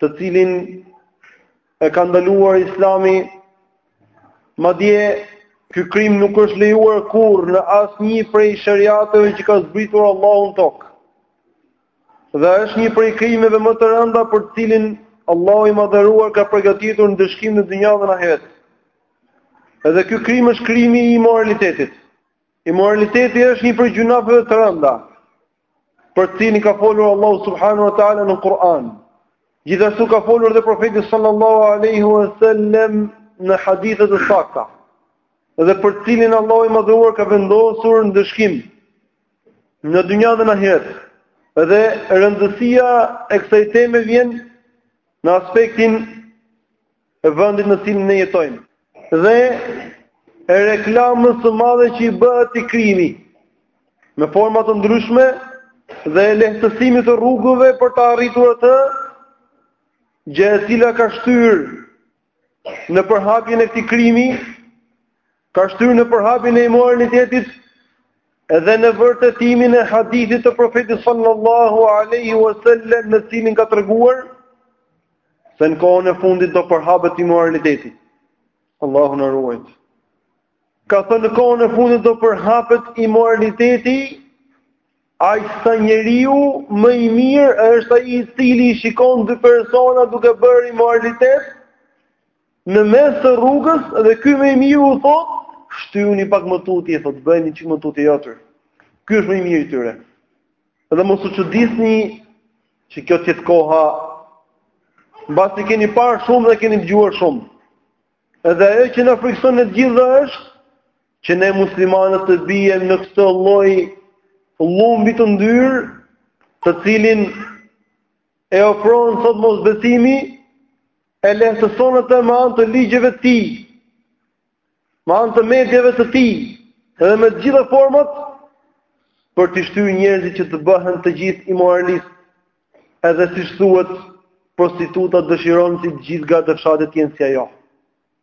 të cilin e ka ndaluar Islami. Madje ky krim nuk është lejuar kurrë në asnjë prej shariateve që ka zbritur Allahu në tokë. Dhe është një prej krimeve më të rënda për të cilin Allahu i madhëruar ka përgatitur ndëshkim në dynja dhe në ahiret. Edhe ky krim është krimi i imoralitetit. Imoraliteti është një prej gjynaheve të rënda. për të cilin ka folur Allahu subhanahu wa taala në Kur'an. Gjithashtu ka folur dhe profeti sallallahu alaihi wasallam në hadithe të sakta. Dhe për të cilin Allahu i madhëruar ka vendosur ndëshkim në dynja dhe në ahiret. Dhe rëndësia e kësaj teme vjen në aspektin e vendit në cilin ne jetojmë dhe e reklamës së madhe që i bëhet këtij krimi me forma të ndryshme dhe e lehtësimit të rrugëve për ta arritur atë, gjë e cila ka shtyrë në përhapjen e këtij krimi Ka shtyrë në përhapjen e imoralitetit edhe në vërtetimin e hadithit të profetit sallallahu aleyhi wa sallam në cilin ka treguar se në kohën e fundit do përhapet imoraliteti. Allahu na ruajt. Ka thënë në kohën e fundit do përhapet imoraliteti aq sa njeriu më i mirë është ai i cili shikon dy persona duke bërë imoralitet, Në mes të rrugës dhe ky më i miri u thot, shtyuni pak më tutje, thot bëjeni çik më tutje aty. Ky është më i miri i tyre. Dhe mos u çudisni që kjo të jetë koha mbasi keni parë shumë dhe keni dëgjuar shumë. Edhe ajo që na frikson nga të gjitha është që ne muslimanët të bijem në këtë lloj llumbi të ndyrë, të cilin e ofron sot mosbesimi, e lehtëson atë me anë të ligjeve të tij, me anë të medieve të tij, edhe me të gjitha format për t'i shtyrë njerëzit që të bëhen të gjithë imoralist. Edhe siç thuhet, prostituta dëshiron që gjithë gratë e fshatit të jenë si ajo.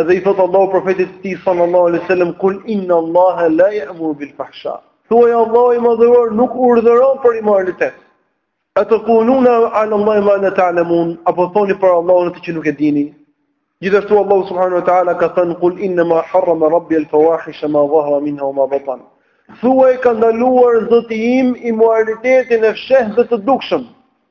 Edhe i thotë Allahu profetit të tij sallallahu alaihi wasallam kul inna Allaha la ya'muru bil fahsha. Thuaj Allahu i madhëruar nuk urdhëron për imoralitet. A tekuluna ala Allah ma la ta'lamun, apo thoni për Allahun atë që nuk e dini. Gjithashtu Allahu subhanahu wa ta'ala ka thënë kul inna ma harrama rabbi al fawahisha ma dhahara minha wa ma batan. Thuaj ka ndaluar Zoti im imoralitetin e fshehtë dhe të dukshëm.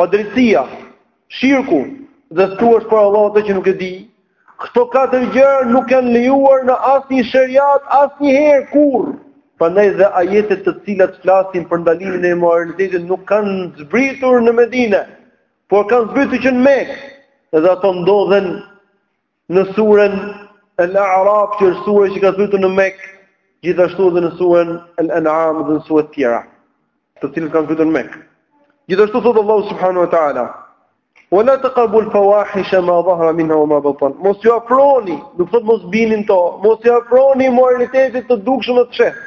padrejtësia, shirku dhe të thuash për Allahun atë që nuk e di. Këto katër gjëra nuk janë lejuar në asnjë shariat asnjëherë kurrë. Prandaj dhe ajetet të cilat flasin për ndalimin e imoralitetit nuk kanë zbritur në Medinë, por kanë zbritur që në Mekë. Dhe ato ndodhen në surën Al-A'raf që është sura që ka zbritur në Mekë, gjithashtu edhe në surën Al-An'am dhe në sura të tjera, të cilat kanë zbritur në Mekë. Gjithashtu thotë Allahu subhanahu wa ta'ala: "Wa la taqrabu al-fawahisha ma dhahara minha wa ma batan." Mos ju afroni, nuk thotë mos bini në to, mos ju afroni imoralitetit të dukshëm e të fshehtë.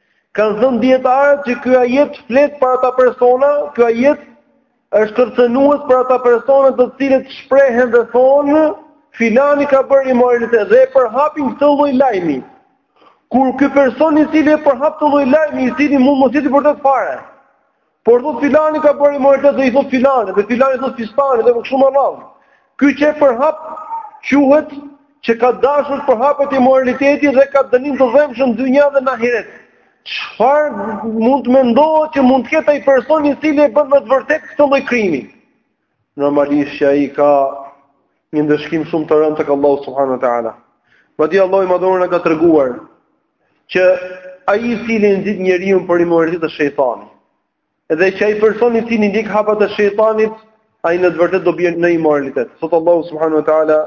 Kanë thënë dijetarët që ky ajet flet për ata persona, ky ajet është kërcënues për ata persona të cilët shprehen dhe thonë filani ka bërë imoralitet dhe e përhapin këtë lloj lajmi. Kur ky person i cili e përhap këtë lloj lajmi, i cili mund mos jetë i vërtetë fare, Por thotë filani ka bërë imoralitet dhe i thotë filanit, dhe filani i thotë fistanit dhe kështu me radhë. Ky që e përhap quhet që ka dashur përhapet imoraliteti dhe ka dënim të dhembshëm në dynja dhe në ahiret. Çfarë mund të mendohet që mund të ketë ai person i cili e bën me të vërtetë këtë lloj krimi? normalisht që ai ka një ndëshkim shumë të rëndë tek Allahu subhanahu wa taala. Madje Allahu i Madhëruar na ka treguar që ai i cili e nxit njeriun për imoralitet është shejtani. Edhe që ai person i cili ndjek hapat e shejtanit, ai në të vërtetë do bjerë në imoralitet. Thotë Allahu subhanahu wa taala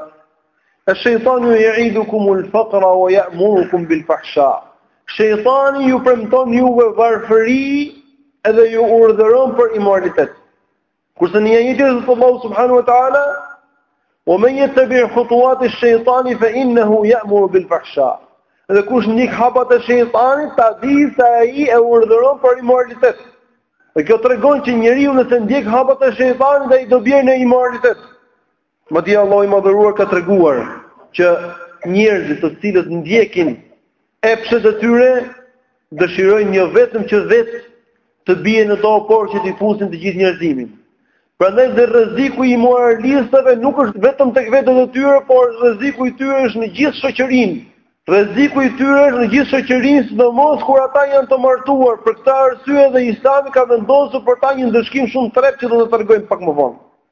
Ash-shaytanu ya'idukum al-faqra wa ya'murukum bil-fahsha. Shejtani ju premton juve varfëri edhe ju urdhëron për imoralitet. Kurse në një ajet tjetër thotë Allahu subhanahu wa taala, "Wa man yattabi' khutuwati ash-shaytani fa innahu ya'muru bil fahsha." Dhe kush ndjek hapat e shejtanit, ta di se ai e urdhëron për imoralitet. Dhe kjo tregon që njeriu nëse ndjek hapat e shejtanit, ai do bjerë në imoralitet. Madje Allahu i Madhëruar ka treguar që njerëzit të cilët ndjekin epshet e tyre dëshirojnë jo vetëm që vetë të bien në to por që t'i fusin të gjithë njerëzimin. Prandaj dhe rreziku i imoralistëve nuk është vetëm tek vetet e tyre, por rreziku i tyre është në gjithë shoqërinë. Rreziku i tyre është në gjithë shoqërinë, sidomos kur ata janë të martuar. Për këtë arsye dhe Islami ka vendosur për ta një ndëshkim shumë të rreptë që do ta tregojmë pak më vonë.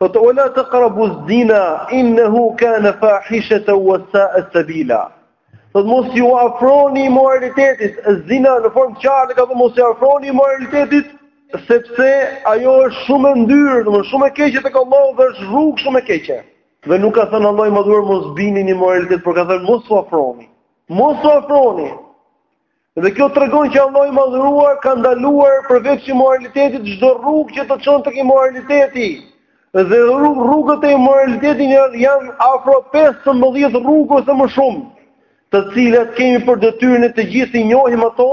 Thotë wa la taqrabu az-zina, innahu kana fahishatan wa sa'a sabila. Thotë mos ju afroni imoralitetit, zina në formë të qartë, ka thënë mos ju afroni imoralitetit, sepse ajo është shumë e ndyrë, dhe shumë e keqe tek Allahu dhe është rrugë shumë e keqe. Dhe nuk ka thënë Allahu i Madhëruar mos bini në imoralitet, por ka thënë mos u afroni. Mos u afroni. Dhe kjo tregon që Allahu i madhëruar ka ndaluar përveç imoralitetit çdo rrugë që të çon tek imoraliteti. Dhe rrugët e imoralitetit janë afro 15 rrugë ose më shumë, të cilat kemi për detyrë ne të gjithë t'i njohim ato,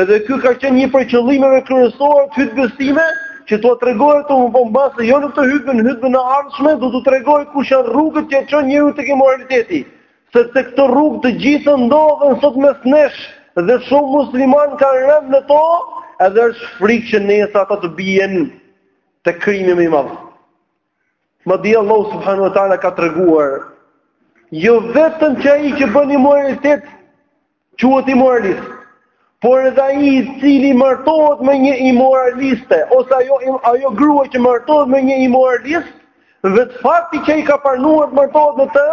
edhe ky ka qenë një prej qëllimeve kryesore të hytbes time, që t'u tregohet, po mbase, jo në këtë hytben, hytben e ardhshme, do t'u tregohet kush janë rrugët që e çojnë njeriun tek imoraliteti. Sepse këto rrugë të gjitha ndodhen sot mes nesh dhe shumë musliman kanë rënë në to, edhe është frikë që nesër ata të bien te krimi më i madh. Madje Allahu subhanahu wa ta'ala ka treguar, jo vetëm që ai që bën imoralitet, Quhet imoralist. Por edhe ai i cili martohet me një imoraliste ose ajo ajo grua që martohet me një imoralist, vetë fakti që ai ka pranuar të martohet me të,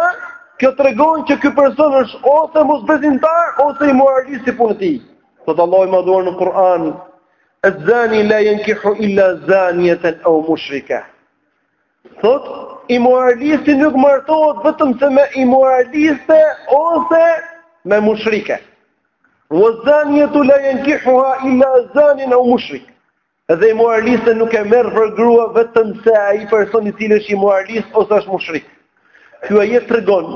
kjo tregon që ky person është ose mosbesimtar ose imoralist i punës së tij. Thot Allahu i madhëruar në Kur'an, "Az-zani la yankihu illa zaniyatan aw mushrika." Thot, imoralisti nuk martohet vetëm se me imoraliste ose me mushrike. Wa zaniyatu la yankihuha illa zanin aw mushrik. Dhe imoralisten nuk e merr për grua vetëm se ai person i cili është imoralist ose është mushrik. Ky ajet tregon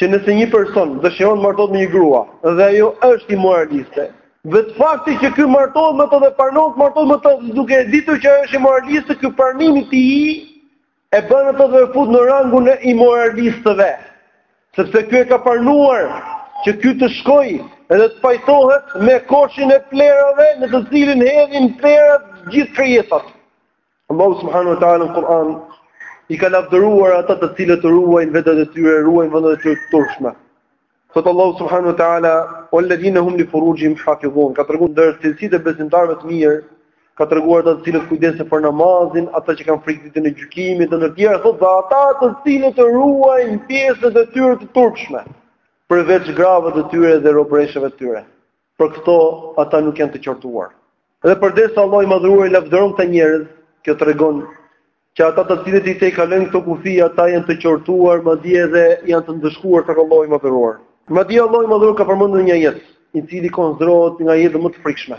që nëse një person dëshiron të martohet me një grua dhe ajo është imoraliste, vetë fakti që ky martohet me të dhe pranon të martohet me të duke e ditur që ajo është imoraliste, ky pranim i tij e bën atë dhe e fut në rangun e imoralistëve. Sepse ky e ka pranuar që ky të shkojë edhe të pajtohet me koshin e plerave në të cilin hedhin plerat gjithë krijesat. Allahu subhanahu wa taala në Kur'an i ka lavdëruar ata të cilët ruajnë vetvetet e tyre, ruajnë vendet e tyre të turpshme. Thot Allahu subhanahu wa taala, "Walladhina hum li furujihim hafizun", ka treguar ndër cilësitë e besimtarëve të mirë, ka treguar ata të cilët kujdesen për namazin, ata që kanë frikë ditën e gjykimit, ndër të tjera thotë dhe ata të cilët ruajnë pjesët e tyre të turpshme, përveç grave të tyre dhe robëreshave të tyre. Për këto ata nuk janë të qortuar. Dhe përderisa Allahu i madhëruar i lavdëron këta njerëz, kjo tregon që ata të cilët i tejkalojnë këto kufi, ata janë të qortuar, madje edhe janë të ndëshkuar te Allahu i madhëruar. Madje Allahu i madhëruar ka përmendur një ajet, i cili konsiderohet nga ajetet më të frikshme.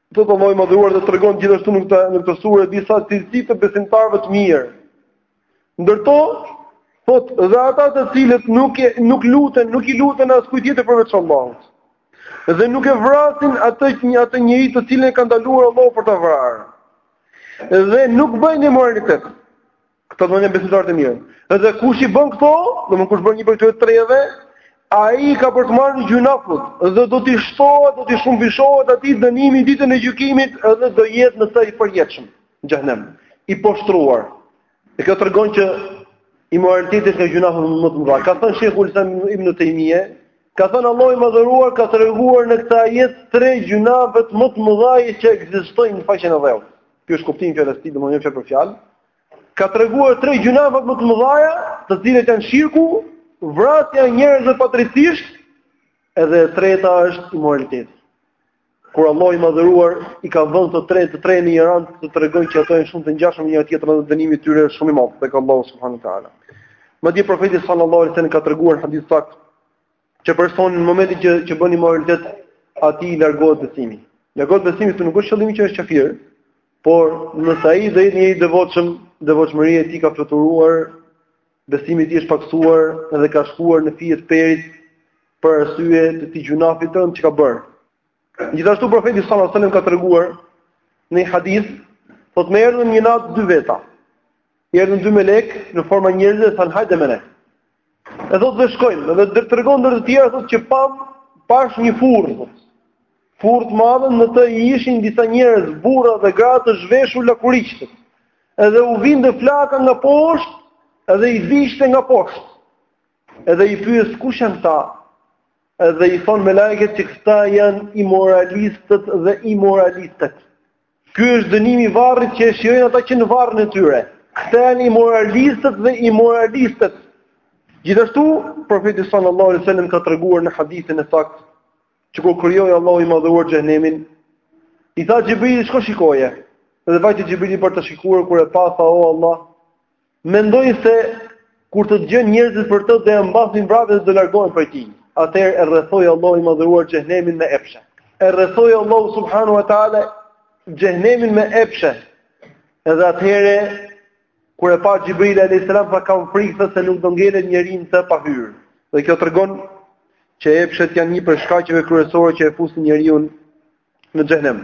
Thot Allahu i Madhëruar dhe tregon gjithashtu në këtë në këtë sure disa cilësi të besimtarëve të mirë. Ndër to, thot dhe ata të cilët nuk e nuk luten, nuk i luten askujt tjetër përveç Allahut. Dhe nuk e vrasin atë një atë njëri të cilin e ka ndaluar Allahu për ta vrarë. Dhe nuk bëjnë imoralitet. Këta do të jenë besimtarë të mirë. Edhe kush i bën këto, domethënë kush bën një prej këtyre treve, ai ka për të marrë një gjynah, dhe do t'i shtohet, do t'i shumëfishohet atij dënimi ditën e gjykimit, edhe do jetë në të i përjetshëm, në xhehenem i poshtruar. Dhe kjo tregon që imoraliteti është një nga gjynahet më të mëdha. Ka thënë Sheikhul Islam Ibn Taymije, ka thënë Allahu i madhëruar ka treguar në këtë ajet tre gjynahet më të mëdha që ekzistojnë në faqen e dheut. Ky është kuptimi i fjalës së tij, domethënë për fjalë. ka treguar tre gjynafet më të mëdha, të cilët janë shirku, vrasja e njerëzve padrejtësisht, edhe e treta është imoraliteti. Kur Allahu i madhëruar i ka vënë të tre të tre në një rang të tregon që ato janë shumë të ngjashëm me njëra tjetrën dhe dënimi i tyre është shumë i madh tek Allahu subhanahu wa taala. Madje profeti sallallahu alaihi wasallam ka treguar në hadith të saktë që personi në momentin që që bën imoralitet, atij i largohet besimi. Largohet besimi këtu nuk është qëllimi që është qafir, por nëse ai do jetë njeri i devotshëm, devotshmëria e tij ka fluturuar, besimi i tij është paksuar dhe ka shkuar në fije të perit për arsye të atij gjynafit që ka bërë. Gjithashtu profeti sallallahu alajhi wasallam ka treguar në një hadith, thotë më erdhën një natë dy veta. Erdhën dy melek në formë njerëzish dhe thanë hajde me ne. E thotë dhe shkojmë, dhe dhe tregon ndër të tjera, thotë që pamë, pashë një furrë, thotë. Furrë të madhe, në të ishin disa njerëz, burra dhe gra të zhveshur lakuriq. Edhe u vinte flaka nga poshtë, edhe i digjte nga poshtë. Edhe i pyes kush janë këta, edhe i thonë melaiket që këta janë imoralistët dhe imoralistet. Ky është dënimi i varrit që e shijojnë ata që në varrin e tyre. Këta janë imoralistët dhe imoralistet. Gjithashtu, profeti sallallahu alaihi wasallam ka treguar në hadithin e saktë që kur krijoi Allahu i madhëruar xhehenemin, i tha Xhibrilit, "Shko shikoje." Dhe vajte Xhibrili për ta shikuar kur e pa tha, "O Allah, Mendoj se kur të dëgjojnë njerëzit për të do e mbathin vrapit dhe do largohen prej tij. Atëherë e rrethoi Allahu i madhëruar xhehenemin me epshe. E rrethoi Allahu subhanahu wa taala xhehenemin me epshe. Edhe atëherë kur e pa Xhibril alayhis salam tha kam frikë se nuk do ngelet njeri në të pa hyrë. Dhe kjo tregon që epshet janë një prej shkaqeve kryesore që e fusin njeriu në xhehenem.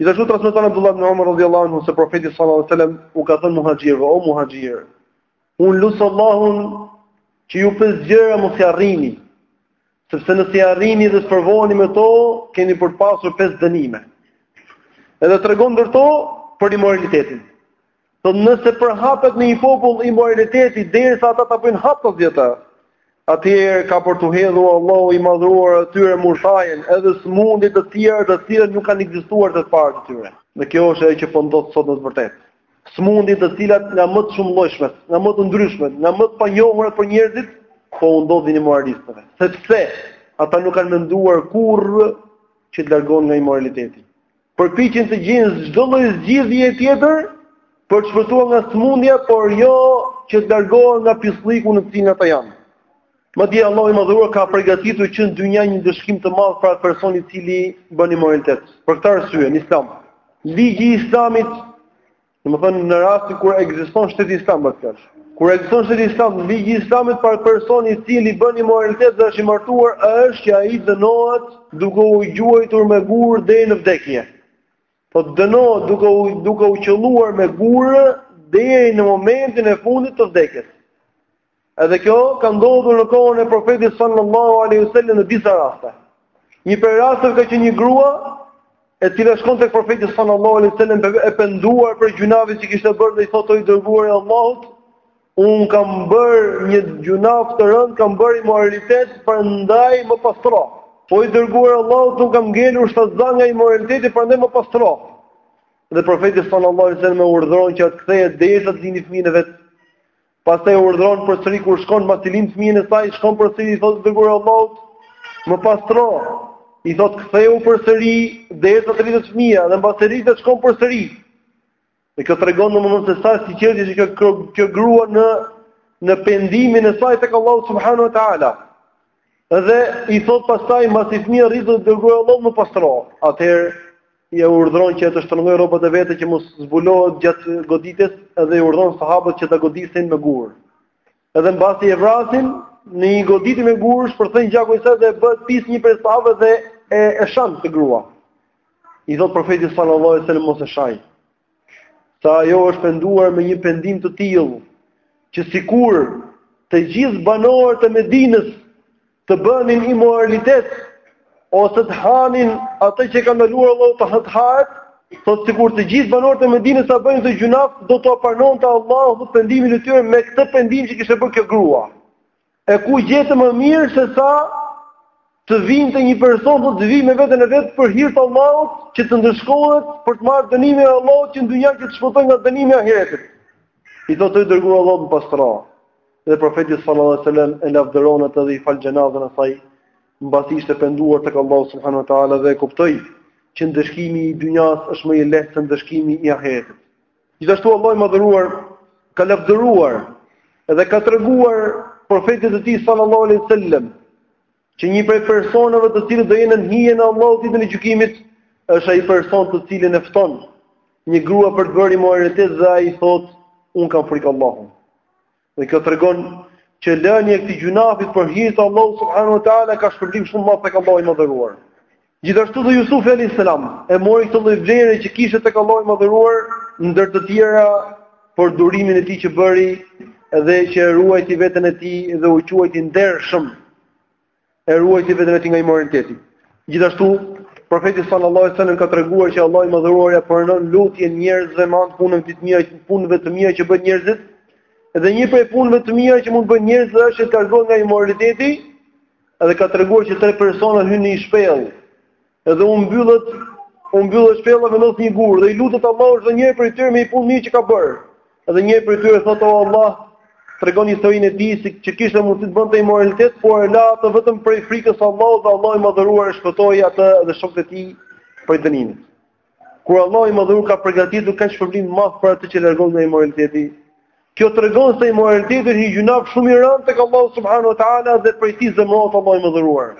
Gjithashtu transmeton Abdullah ibn Umar radhiyallahu anhu se profeti sallallahu alaihi wasallam u ka thënë muhaxhirëve, o muhaxhirë, unë e lus Allahun që ju pesë gjëra mos i arrini, sepse nëse i arrini dhe sprovoheni me to, keni për të pasur pesë dënime. Edhe tregon ndër to për imoralitetin. Thotë nëse përhapet në një popull imoraliteti derisa ata ta bëjnë haptazi atë. Atëherë ka për t'u hedhur Allahu i madhruar atyre murtajën edhe sëmundje të tjera të cilat nuk kanë ekzistuar te të parët e tyre. Dhe kjo është ajo që po ndodh sot në të vërtetë. Sëmundje të cilat nga më të shumëllojshme, nga më të ndryshme, nga më të panjohura për njerëzit, po u ndodhin imoralistëve. Sepse ata nuk kanë menduar kurrë që të largohen nga imoraliteti. Përpiqen të gjejnë çdo lloj zgjidhje tjetër për të shpëtuar nga sëmundja, por jo që të largohen nga pislliku në të cilin ata janë. Madje Allahu i Madhëruar ka përgatitur që në dynja një ndëshkim të madh për atë person i cili bën imoralitet. Për këtë arsye, në Islam, ligji i Islamit Domethënë në rastin kur ekziston shteti islam për të kërsh. Kur ekziston shteti islam, ligji i islamit për atë person i cili bën imoralitet dhe është i martuar, është që ai dënohet duke u gjuajtur me gurë deri në vdekje. Thotë dënohet duke u, duke u qëlluar me gurë deri në momentin e fundit të vdekjes. Edhe kjo ka ndodhur në kohën e profetit sallallahu alaihi wasallam në disa raste. Një prej rasteve ka qenë një grua e cila shkon tek profeti sallallahu alaihi wasallam e penduar për gjynahin që kishte bërë dhe i thotë o i dërguar i Allahut, un kam bërë një gjynaf të rëndë, kam bërë imoralitet, prandaj më pastro. O i dërguar i Allahut, un kam ngelur shtatzënë nga imoraliteti, prandaj më pastro. Dhe profeti sallallahu alaihi wasallam e urdhëron që të kthehet derisa ta lindi fëmijën e vet Pastaj e urdhëron përsëri kur shkon mbasi lind fëmijën e saj, shkon përsëri i thotë i dërguar i Allahut, më pastro. I thotë ktheu përsëri derisa të rritet fëmija dhe mbasi rritet shkon përsëri. Dhe kjo tregon domethënë se sa e sinqertë qe kjo kjo, kjo grua në në pendimin e saj tek Allahu subhanahu wa taala. Dhe i thot pastaj mbasi fëmija rritet i dërguar i Allahut më pastro. Atëherë e urdhëron që të shtrëngojë rrobat e veta që mos zbulohet gjatë goditjes dhe i urdhëron sahabët që ta godisin me gur. Edhe mbasi e vrasin në një goditje me gur, shpërthen gjaku i saj dhe bëhet pis një prej sahabëve dhe e e shan atë grua. I thot profeti sallallahu alajhi wasallam mos e shaj. Se ajo është penduar me një pendim të tillë që sikur të gjithë banorët e Medinës të bënin imoralitet ose të hanin atë që ka ndaluar Allahu të hanë të hahet, thotë sikur të gjithë banorët e Medinës ta bënin atë gjynaf, do t'ua pranonte Allahu pendimin e tyre me këtë pendim që kishte bërë kjo grua. E ku gjen më mirë se sa të vinte një person thotë të vijë me veten e vet për hir të Allahut që të ndëshkohet për të marrë dënimin e Allahut që në dynja që të shpëtojë nga dënimi i ahiretit. I thotë o i dërguar i Allahut më pastro. Dhe profeti sallallahu alaihi wasallam e lavdëron atë dhe i fal xhenazën e saj, mbasi ishte penduar tek Allahu subhanahu wa taala dhe e kuptoi që ndëshkimi i dynjas është më i lehtë se ndëshkimi i ahiretit. Gjithashtu Allahu i madhëruar ka lavdëruar dhe ka treguar profeti i tij sallallahu alaihi wasallam Që një prej personave të cilët do jenë në hijen e Allahut ditën e gjykimit është ai person të cilin e fton një grua për të bërë immoralitet dhe ai thotë un kam frikë Allahun. Dhe kjo tregon që lënia e këtij gjynafit për hir të Allahut subhanahu wa taala ka shpërblim shumë të madh tek Allahu i madhëruar. Gjithashtu dhe Jusufi alayhis salam e mori këtë lloj vlere që kishte tek Allahu i Madhëruar ndër të tjera për durimin e tij që bëri dhe që e ruajti veten e tij dhe u quajt i ndershëm. E ruajti veten e tij nga immoraliteti. Gjithashtu Profeti sallallahu alajhi wasallam ka treguar që Allahu i Madhëruar ia pranon lutjen njerëzve me anë punëve të mira që bëjnë njerëzit. Dhe një prej punëve të mira që mund të bëjnë njerëzit është të largohen nga immoraliteti Edhe ka treguar që tre persona hynë në një shpellë. Edhe u mbyllet, u mbyllet shpella vendos një gur dhe i lutet Allahut çdo njeri prej tyre me një punë të mirë që ka bërë. Edhe njëri prej tyre thotë o Allah, tregon historinë e tij që kishte mundësi të bënte immoralitet, por e la atë vetëm prej frikës së Allahut dhe Allahu i madhëruar e shpëtoi atë dhe shokët e tij prej dënimit. Kur Allahu i Madhëruar ka përgatitur kaq shpërblim të madh për atë që largohet nga imoraliteti, kjo tregon se imoraliteti është një gjynaf shumë i rëndë tek Allahu subhanahu wa taala dhe prej tij zemërohet Allahu i Madhëruar.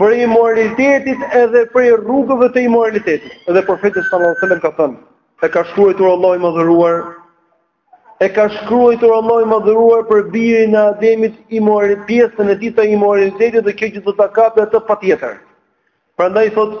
Prej imoralitetit edhe prej rrugëve të imoralitetit. Edhe profeti sallallahu alajhi wasallam ka thënë, e ka shkruajtur Allahu i Madhëruar, e ka shkruajtur Allahu i Madhëruar për birin e Ademit imoralitet, pjesën e tij të imoralitetit dhe kjo që do ta kapë atë patjetër. Prandaj thotë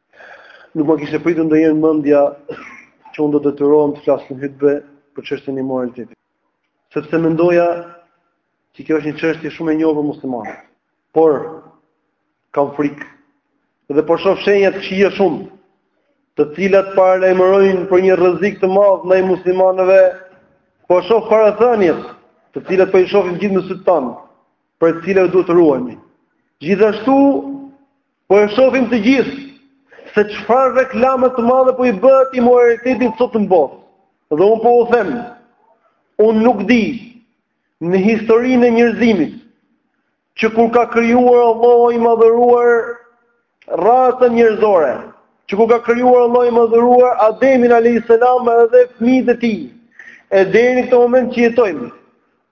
Nuk ma kishte pritur ndonjëherë mendja që unë do detyrohem të flas në hutbe për çështjen e imoralitetit. Sepse mendoja që kjo është një çështje shumë e njohur për muslimanët. Por kam frikë. Dhe po shof shenja të këqija shumë, të cilat paralajmërojnë për një rrezik të madh ndaj muslimanëve. Po shof parathëniet, të cilat po i shofim të gjithë me sytë tanë, për të cilat duhet të ruhemi. Gjithashtu Po e shofim të gjithë se çfarë reklame të madhe po i bëhet imoralitetit sot në botë. Dhe un po u them, un nuk di në historinë e njerëzimit që kur ka krijuar Allahu i madhëruar racën njerëzore, që kur ka krijuar Allahu i madhëruar Ademin alayhis salam edhe fëmijët e tij, e deri në këtë moment që jetojmë,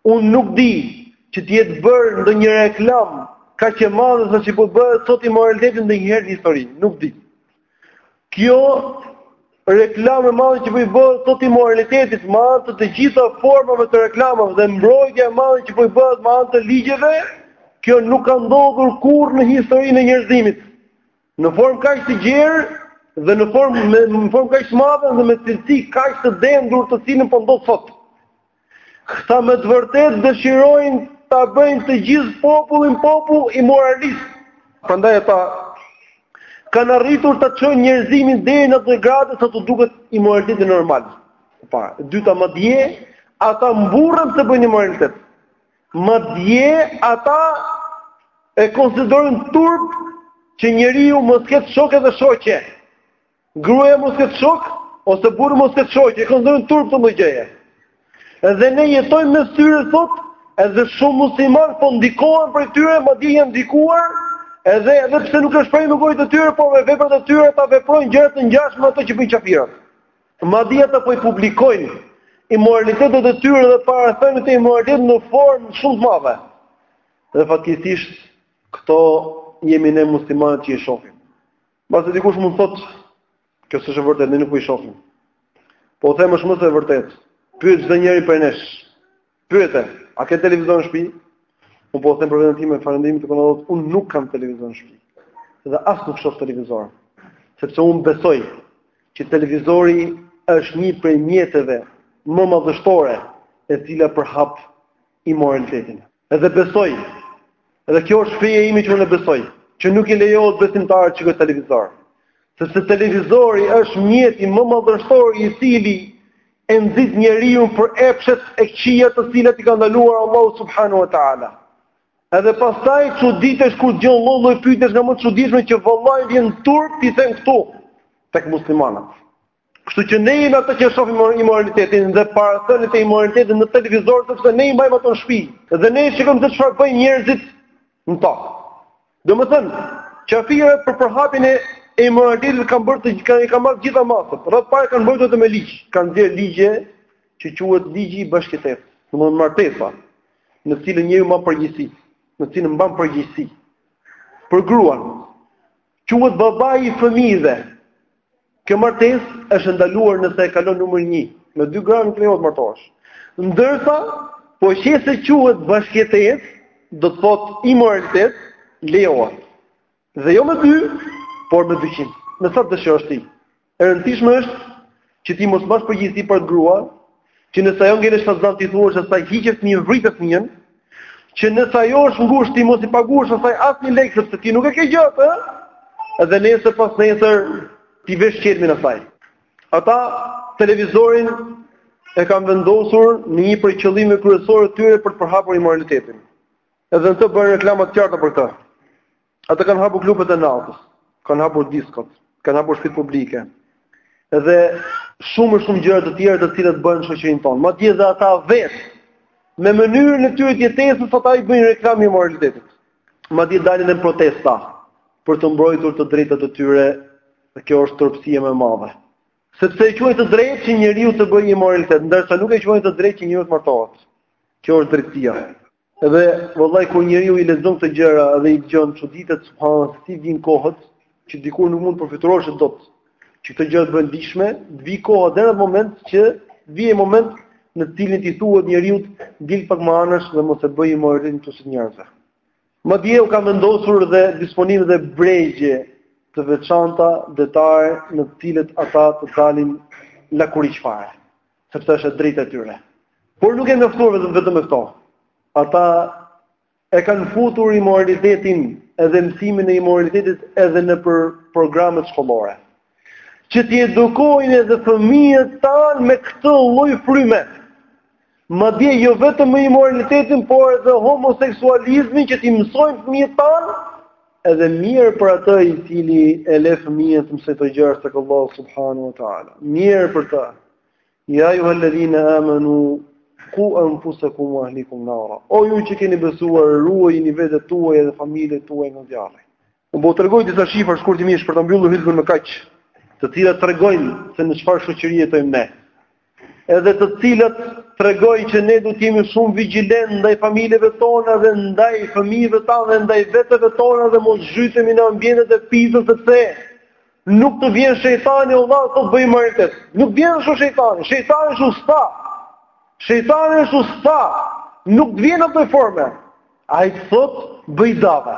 Unë nuk di që të jetë bërë ndonjë reklam kaq e madhe sa që po bëhet sot imoralitetit ndonjëherë në histori, nuk di. Kjo reklamë e madhe që po i bëhet sot imoralitetit me anë të të gjitha formave të reklamave dhe mbrojtja e madhe që po i bëhet me anë të ligjeve, kjo nuk ka ndodhur kurrë në historinë e njerëzimit. Në formë kaq të gjerë dhe në formë me në formë kaq të madhe dhe me cilësi kaq të dendur të cilën po ndodh sot. Këta me të vërtet dëshirojnë ta bëjnë të gjithë popullin popull imoralist. Prandaj ata kanë arritur ta çojnë njerëzimin deri në atë gradë sa t'u duket imoraliteti normal. Pa, dyta madje, ata mburren se bëjnë imoralitet. Madje, ata e konsiderojnë turp që njeriu mos ketë shokë dhe shoqe. Gruaja mos ketë shok, ose burri mos ketë shoqe, e konsiderojnë turp këtë gjë. Dhe ne jetojmë me tyre sot, edhe shumë musliman, po ndikohen prej tyre, madje janë ndikuar, edhe edhe pse nuk e shprehin me gojë të tyre, po me veprat e tyre, ata veprojnë gjëra të ngjashme me ato që bëjnë qafirët. Madje ata po i publikojnë imoralitetet e tyre dhe parathëniet e imoralitetit në formë shumë të madhe. Dhe fatkeqësisht, këto jemi ne muslimanët që i shofim. Mbase dikush mund të thotë, kjo s'është e vërtetë, ne nuk po i shohim. Po u them është më se e vërtetë. Pyet çdo njeri prej nesh. Pyete, a ke televizor në shtëpi? Unë po them për veten time, falënderimi i takon Allahut, unë nuk kam televizor në shtëpi. Dhe as nuk shoh televizor, sepse unë besoj që televizori është një prej mjeteve më madhështore e cila përhap imoralitetin. Edhe besoj. Edhe kjo është feja ime që unë besoj, që nuk i lejohet besimtarit që të ketë televizor. Sepse televizori është mjeti më madhështor i cili e nxit njeriu për epshet e këqija të cilat i ka ndaluar Allahu subhanahu wa taala. Edhe pastaj çuditesh kur dëgjon lloj-lloj pyetjesh nga më të çuditshme që vallahi vjen turp t'i them këtu tek muslimanat. Kështu që ne jemi ata që shohim imoralitetin dhe parathëniet e imoralitetit në televizor sepse ne i mbajmë ato në shtëpi dhe ne shikojmë se çfarë bëjnë njerëzit në to. Domethënë, qafirat për përhapjen e imoralitetit kanë bërë të kanë kanë marrë gjitha masat. Së pari kanë bërë këtë me ligj, kanë nxjerrë ligje që quhet ligji i bashkëjetesës, domethënë martesa, në të cilën njeriu mban përgjegjësi, në të cilën mban përgjegjësi për gruan, Quhet babai i fëmijëve. Kjo martesë është e ndaluar nëse e kalon numrin 1. Me dy gra nuk lejohet martohesh. Ndërsa, po qe se quhet bashkëjetesë, do të thotë imoralitet, lejohet. Dhe jo me dy, por me 200. Me sa dëshirosh ti. E rëndësishme është që ti mos mbash përgjegjësi për grua, që nëse ajo ngel shtatzënë t'i thuash asaj hiqe fëmijën, vrite fëmijën, që nëse ajo është ngushtë ti mos i paguash asaj asnjë lek sepse ti nuk e ke gjë atë, dhe nesër pasnesër t'i vësh shqelmin asaj. Ata televizorin e kanë vendosur në një prej qëllimeve kryesore të tyre për të përhapur imoralitetin. Edhe në të bëjnë reklama të qarta për këtë. Ata kanë hapur klubet e natës, kanë hapur diskot, kanë hapur shpitë publike. Dhe shumë shumë gjëra të tjera të cilat bëhen në shoqërinë tonë. Madje edhe ata vetë me mënyrën e tyre të jetesës ata i bëjnë reklamë imoralitetit. Madje dalin në protesta për të mbrojtur të drejtat e tyre, dhe kjo është turpësia më e madhe. Sepse e quajnë të drejtë që njeriu të bëjë imoralitet, ndërsa nuk e quajnë të drejtë që njeriu të martohet. Kjo është drejtësia. Edhe vëllai kur njeriu i lexon këto gjëra dhe i dëgjon çuditet subhanallah se si vijnë kohët që dikur nuk mund të përfytyrosh dot. Që këto gjëra të bëhen të ligjshme, të vijë koha deri në moment që vjen një moment në të cilin t'i thuhet njeriut dil pak më anash dhe mos e bëj imoralitetin në sy të njerëzve. Madje u kanë vendosur dhe disponim dhe bregje të veçanta detare në të cilat ata të dalin lakuriq fare. sepse është e drejta e tyre. Por nuk janë mjaftuar vetëm vetëm me këto. Ata e kanë futur imoralitetin edhe mësimin e imoralitetit edhe nëpër programet shkollore. Që t'i edukojnë edhe fëmijët tanë me këtë lloj fryme. Madje jo vetëm me imoralitetin, por edhe homoseksualizmin që t'i mësojnë fëmijët tanë, Edhe mjerë për atë i cili e lë fëmijën të mësojë këto gjëra tek Allahu subhanahu wa taala. Mjerë për ta. Ja ajjuha alladhina amanu ku anfusakum wa ahlikum nara. O ju që keni besuar, ruajini vetet tuaja dhe familjet tuaja nga zjarri. Unë po tregoj disa shifra shkurtimisht për ta mbyllur hytben me kaq, të cilat tregojnë se në çfarë shoqëri jetojmë ne. edhe të cilat tregojnë që ne duhet të jemi shumë vigjilentë ndaj familjeve tona dhe ndaj fëmijëve tanë dhe ndaj veteve tona dhe mos zhytemi në ambientet e pista sepse nuk të vjen shejtani o vëlla të thotë bëj imoralitet. Nuk vjen ashtu shejtani, shejtani është usta. Shejtani është usta. Nuk vjen në këtë formë. Ai të thotë bëj dava.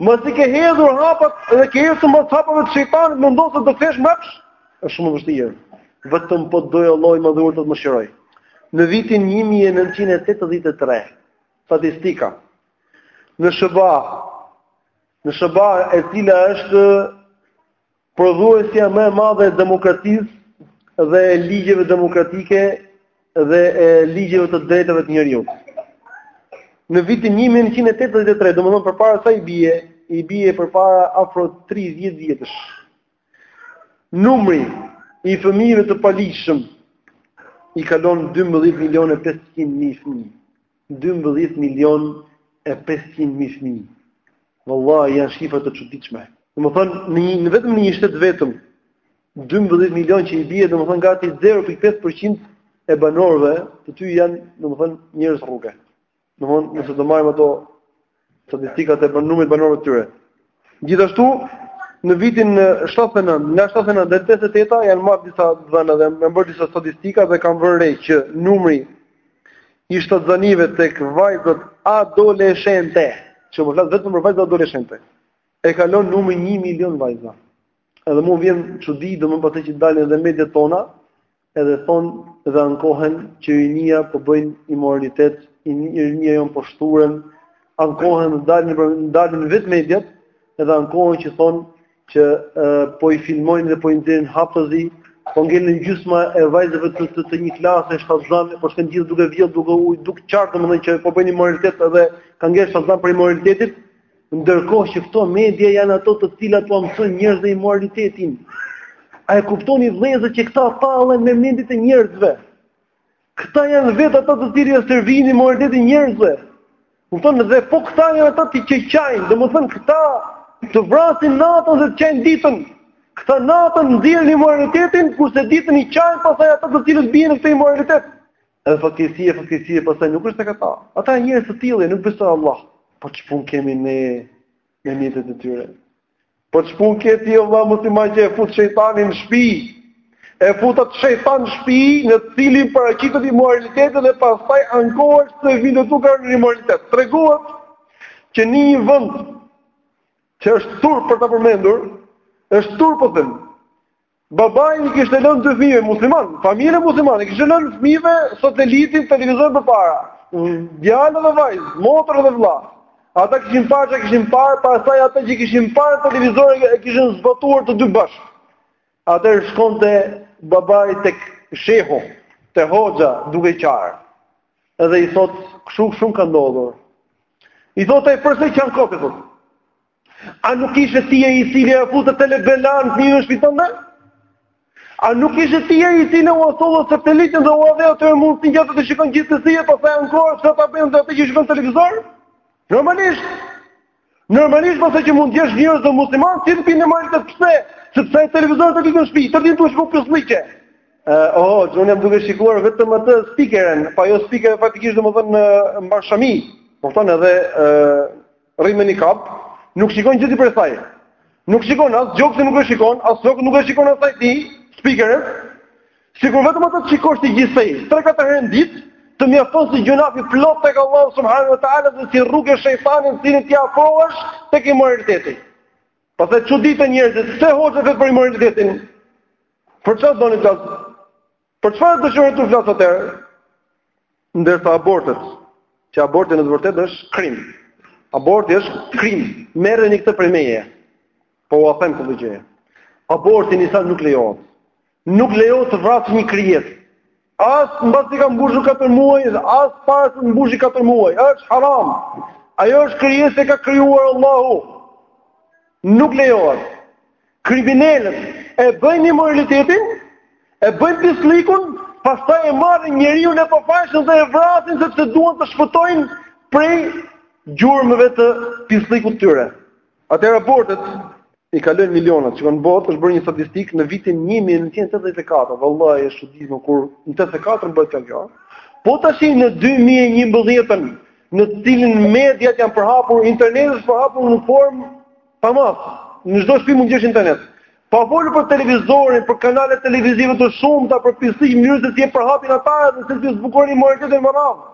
Mbasi i ke hedhur hapat dhe ke ecur mbas hapave të shejtanit, mendon se do të kthehesh mbrapsht? Është shumë e vështirë. Vetëm po të dojë Allahu i madhëruar të të mëshirojë. Në vitin 1983, statistika. Në SHBA, në SHBA e cila është Prodhuesja më e madhe e demokracisë dhe e ligjeve demokratike dhe e ligjeve të drejtave të njeriut. Në vitin 1983, domethënë përpara sa i bie, i bie përpara afro 30 vjetësh. Numri i fëmijëve të paligjshëm i kalon 12 milionë 500 mijë fëmijë. dymbëdhjetë milionë e pesëqind mijë fëmijë. Vallahi janë shifra të çuditshme. Domethënë në një në vetëm në një shtet vetëm 12 milionë që i bie domethënë gati 0.5% e banorëve të tyre janë domethënë njerëz rruge. Domthon nëse do marrim ato statistikat e numrit të banorëve të tyre. Gjithashtu, në vitin 79, nga 79 deri te 88 janë marrë disa të dhëna dhe janë bërë disa statistika dhe kanë vënë re që numri i shtatzënive tek vajzat adoleshente, që po flas vetëm për vajzat adoleshente, e kalon numrin 1 milion vajza. Edhe mu vjen çudi domethënë pastaj që dalin edhe mediat tona, edhe thon dhe ankohen që rinia po bëjnë imoralitet, rinia jon po shturen, ankohen dhe dalin, dalin vetë mediat, edhe ankohen që thon që e, po i filmojnë dhe po i nxjerrin hapëzi, po ngelin gjysma e vajzave të të, të një klase shtazan, po shkojnë gjithë duke vjellë, duke u duke qarë domethënë që po bëjnë imoralitet edhe kanë ngelë shtazan prej imoralitetit. Ndërkohë që këto media janë ato të cilat po ua mësojnë njerëzve imoralitetin. A e kuptoni vëllezër që këta tallen me mendjet e njerëzve? Këta janë vetë ata të cilët ua servirin imoralitetin njerëzve. Kupton dhe po këta janë ata që i qajnë, domethënë këta të vrasin natën dhe të qajnë ditën. Këta natën nxjerrin imoralitetin kurse ditën i qajnë pastaj ata të cilët bien në këtë imoralitet. Edhe fatkeqësia, fatkeqësia pastaj nuk është tek ata. Ata janë njerëz të tillë, nuk besojnë Allah. Po ç'pun kemi ne me mjetet e tyre? Po ç'pun ke ti o vëlla musliman që e fut shejtanin në shtëpi. E fut atë shejtan në shtëpi, në të cilin paraqitet imoraliteti dhe pastaj ankohesh se vjen të duket imoralitet. Tregohet që në një vend që është turp për ta përmendur, është turp po them. Babai i kishte lënë dy fëmijëve musliman, familje muslimane, i kishte lënë fëmijëve satelitin, televizorin përpara. Mm. Djalë dhe vajzë, motër dhe vëlla. Ata kishin parë ça kishin parë, pastaj ata që kishin parë në televizor e kishin zbatuar të dy bashkë. Atëherë shkonte babai tek shehu, te hoxha, duke qarë. Edhe i thot, "Kshu kshu më ka ndodhur." I thotë, "Përse qan kot?" thotë. A nuk ishe ti e i cili e fute këtë bela në shpinë tënde A nuk ishe ti e i cili ua solle këtë të liqe dhe ua dhe atë mundësinë që të shikojnë gjithçka si e pasaj e në kërë që ta bëjnë dhe atë që shikon në televizor? Normalisht! Normalisht pasaj qysh mund jesh njerëz dhe musliman, që të pinë në marrë të pëse, se pse televizor të ketë në shpi, të rrinë të shikojn pisllëqe. Uh, oh, që unë jam duke shikuar vetëm atë spikeren, po ajo spikerja faktikisht domethënë mban shami, domethënë edhe uh, rri me nikab, nuk shikon gjë ti prej saj. Nuk shikon as gjoksin, nuk e shikon, as flokun nuk e shikon as asaj ti, spikeres. Sikur vetëm ato të shikosh ti gjithsej, 3-4 herë në ditë, të mjafton si gjynah i plot tek Allahu subhanahu wa taala dhe si rrugë e shejtanit që t'i afrohesh tek immoraliteti. Pastaj çuditen njerëzit, pse hoxha flet për immoralitetin? Për çfarë doni ta Për çfarë dëshiron të flas atëherë? Ndërsa abortet, që aborti në të vërtetë është krim. Aborti është krim. Merreni këtë prej meje. Po ua them këtë gjë. Aborti në Islam nuk lejohet. Nuk lejohet të vrasësh një krijesë. As mbasi ka mbushur 4 muaj, as para se të mbushë 4 muaj, është haram. Ajo është krijesë që ka krijuar Allahu. Nuk lejohet. Kriminelët e bëjnë imoralitetin, e bëjnë pisllikun, pastaj e marrin njeriun e pafajshëm dhe e vrasin sepse duan të shpëtojnë prej gjurmëve të pisllikut të tyre. Atëherë abortet i kalojnë milionat, që ka në botë, është bërë një statistikë në vitin 1984, vallahi çuditshme, kur në 84 është bërë kjo. Po tashi në 2011, në cilin mediat janë përhapur, internet është përhapur në formë pa masë. Në çdo shtëpi mund të gjesh internet. Pa folur për televizorin, për kanale televizive të shumta, për pisllik, mënyrë se si e përhapin ata dhe se si zbukurojnë imoralitetin me radhë.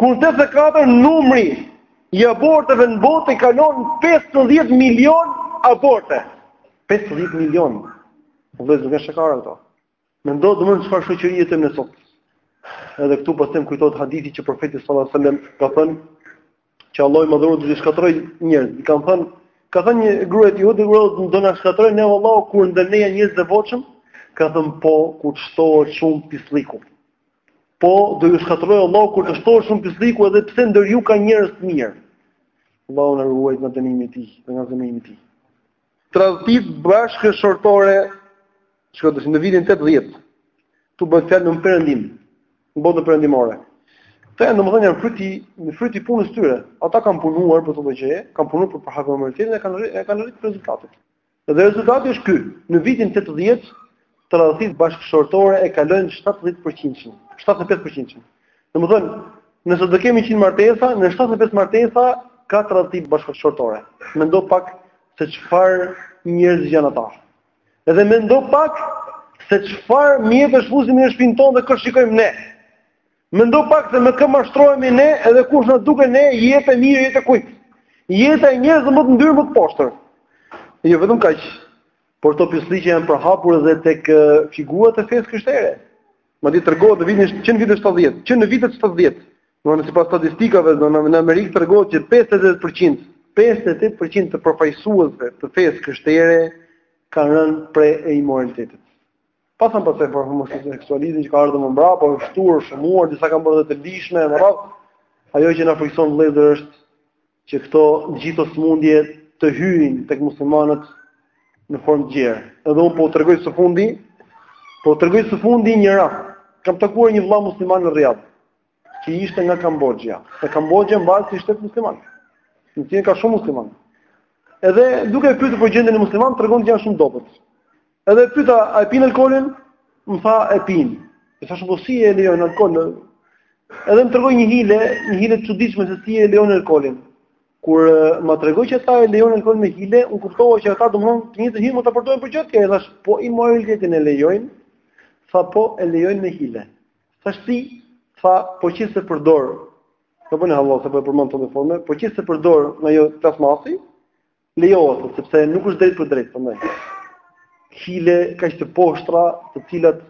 Kur tetë e katër numri i aborteve në botë i kalon 50 milion aborte. 50 milion. O vëllezër nuk janë shaka këto. Mendo domethon në çfarë shoqëri jetojmë ne sot. Edhe këtu pastaj më kujtohet hadithi që profeti sallallahu alajhi wasallam ka thënë që Allahu i madhëruar do t'i shkatërrojë njerëz. I kanë thënë, ka thënë një grua e tij, "O i dërguar, a do të na shkatërrojë ne Allahu kur ndër ne janë njerëz të devotshëm?" Ka thënë, "Po, kur të shtohet shumë pislliku." Po, do ju shkatërroj Allahu kur të shtohet shumë pislliku edhe pse ndër ju ka njerëz të mirë. Allahu na ruajt nga dënimi i tij, nga dënimi i tij. tradhtitë bashkëshortore, që ka, në vitin 80, tu bëhet fjalë në perëndim, në botën perëndimore. Këta janë domethënë janë fryti, janë fryti i punës tyre. Ata kanë punuar për këtë gjë, kanë punuar për përhapjen e imoralitetit e kanë arritë rezultatin. Dhe rezultati është ky, në vitin 80, tradhtitë bashkëshortore e kalojnë shtatëdhjetë përqindshin, shtatëdhjetë e pesë përqindshin. Domethënë, nëse do kemi qind martesa, në shtatëdhjetë e pesë martesa ka tradhti bashkëshortore. Mendo pak se çfarë njerëz janë ata. Edhe mendo pak se çfarë mjetesh fusim në shpinë tonë dhe kë shikojmë ne. Mendo pak se me kë mashtrohemi ne edhe kush na duket neve jetë e mirë jetë e kujt. Jeta e njerëzve më të ndyrë më të poshtër. Jo vetëm kaq, Por këto pisllëqe janë përhapur edhe tek figurat e fesë krishtere. Madje tregohet në vitet 70, që në vitet 70, domethënë sipas statistikave në Amerikë tregohet që 58%, 58% të përfaqësuesve të fesë krishtere kanë rënë pre e imoralitetit. Pa folur pastaj për homoseksualizmin që ka ardhur më mbrapa, po është shtuar, shumuar, disa kanë bërë dhe të ligjshme, me radhë. Ajo që na frikson vëllezër është Që këto gjithë sëmundje të hyjnë tek muslimanët në formë të gjerë. Edhe unë po u tregoj së fundi, po u tregoj së fundi një rast. Kam takuar një vëlla musliman në Riyadh, që ishte nga Kamboxhia. E Kamboxhia mbahet si shtet musliman. Në të cilin ka shumë muslimanë. Edhe duke e pyetur për gjendjen e musliman, tregonte se janë shumë të dobët. Edhe e pyta, a e pinë alkoolin? Më tha, e pinë. I thashë, po si e lejojnë alkoolin? Edhe më tregoi një hile, një hile të çuditshme se si e lejojnë alkoolin. Kur më tregoi që ata e lejojnë alkoolin me hile, unë kuptova që ata domthon të njëjtën hile mund ta përdojnë për gjithë, i thashë, po imoralitetin e lejojnë? Tha po e lejojnë me hile. Thashë si? Tha, po qe se përdor. Na faltë Allahu, se po e përmend në këtë formë, po qe se përdor ajo plasmasi, Lejohet, sepse nuk është drejt për drejt, prandaj. Hile kaq të poshtra, të cilat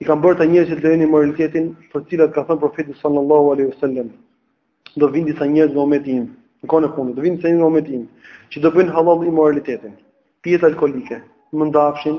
i kanë bërë këta njerëz që të lejojnë imoralitetin, për të cilat ka thënë profeti sallallahu alaihi wasallam. Do vijnë disa njerëz nga umeti im në kohën e fundit, do vijnë disa njerëz nga umeti im që do bëjnë hallall imoralitetin. Pijet alkoolike, mëndafshin,